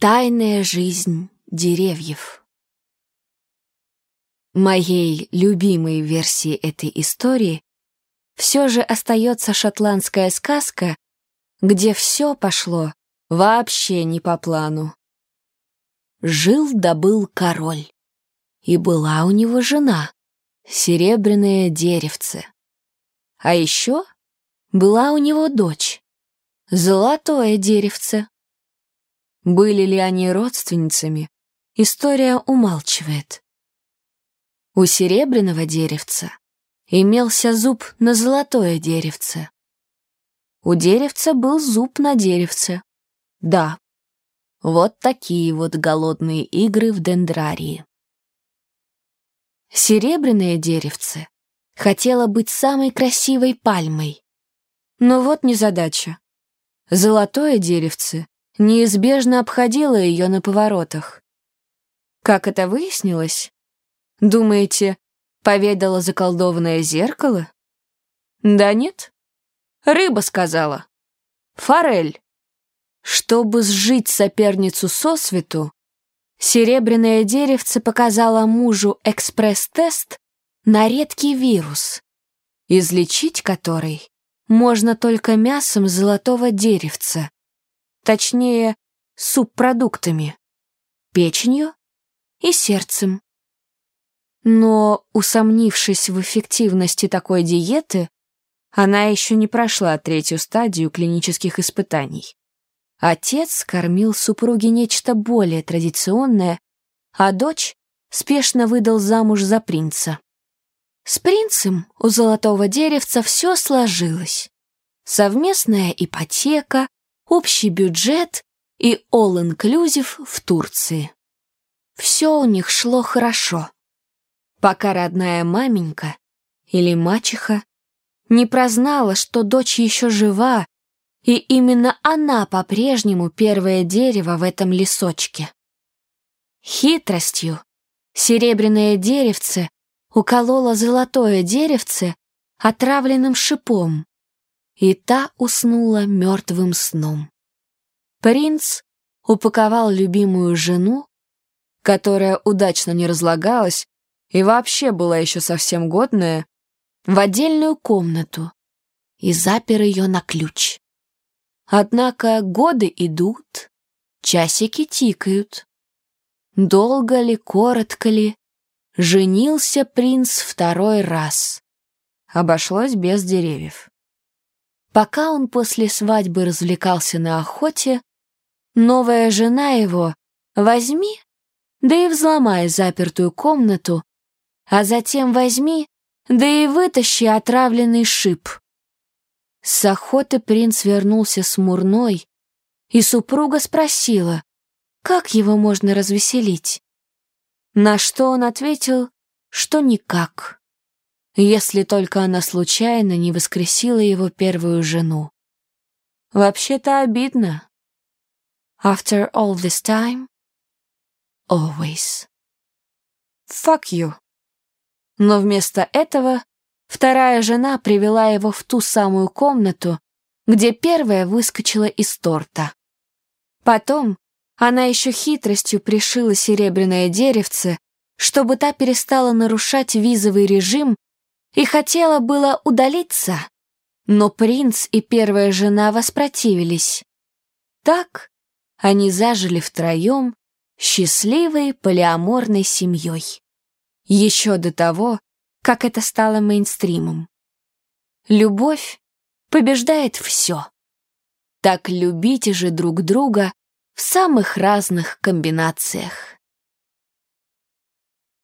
Тайная жизнь деревьев. Моей любимой версией этой истории все же остается шотландская сказка, где все пошло вообще не по плану. Жил да был король, и была у него жена, серебряное деревце. А еще была у него дочь, золотое деревце. Были ли они родственницами, история умалчивает. У серебряного деревца имелся зуб на золотое деревце. У деревца был зуб на деревце. Да, вот такие вот голодные игры в дендрарии. Серебряное деревце хотело быть самой красивой пальмой. Но вот незадача. Золотое деревце неизбежно обходила ее на поворотах. Как это выяснилось? Думаете, поведала заколдованное зеркало? Да нет. Рыба сказала. Форель. Чтобы сжить соперницу сосвету, серебряное деревце показало мужу экспресс-тест на редкий вирус, излечить который можно только мясом золотого деревца, точнее, субпродуктами, печенью и сердцем. Но, усомнившись в эффективности такой диеты, она еще не прошла третью стадию клинических испытаний. Отец кормил супруге нечто более традиционное, а дочь спешно выдал замуж за принца. С принцем у золотого деревца все сложилось. Совместная ипотека, общий бюджет и all-inclusive в Турции. Все у них шло хорошо, пока родная маменька или мачеха не прознала, что дочь еще жива, и именно она по-прежнему первое дерево в этом лесочке. Хитростью серебряное деревце укололо золотое деревце отравленным шипом, и та уснула мертвым сном. Принц упаковал любимую жену, которая удачно не разлагалась и вообще была еще совсем годная, в отдельную комнату и запер ее на ключ. Однако годы идут, часики тикают. Долго ли, коротко ли, женился принц второй раз. Обошлось без деревьев. Пока он после свадьбы развлекался на охоте, новая жена его возьми, да и взломай запертую комнату, а затем возьми, да и вытащи отравленный шип. С охоты принц вернулся с Мурной, и супруга спросила, как его можно развеселить. На что он ответил, что никак если только она случайно не воскресила его первую жену. Вообще-то обидно. After all this time, always. Fuck you. Но вместо этого вторая жена привела его в ту самую комнату, где первая выскочила из торта. Потом она еще хитростью пришила серебряное деревце, чтобы та перестала нарушать визовый режим и хотела было удалиться, но принц и первая жена воспротивились. Так они зажили втроем счастливой полиаморной семьей. Еще до того, как это стало мейнстримом. Любовь побеждает все. Так любите же друг друга в самых разных комбинациях.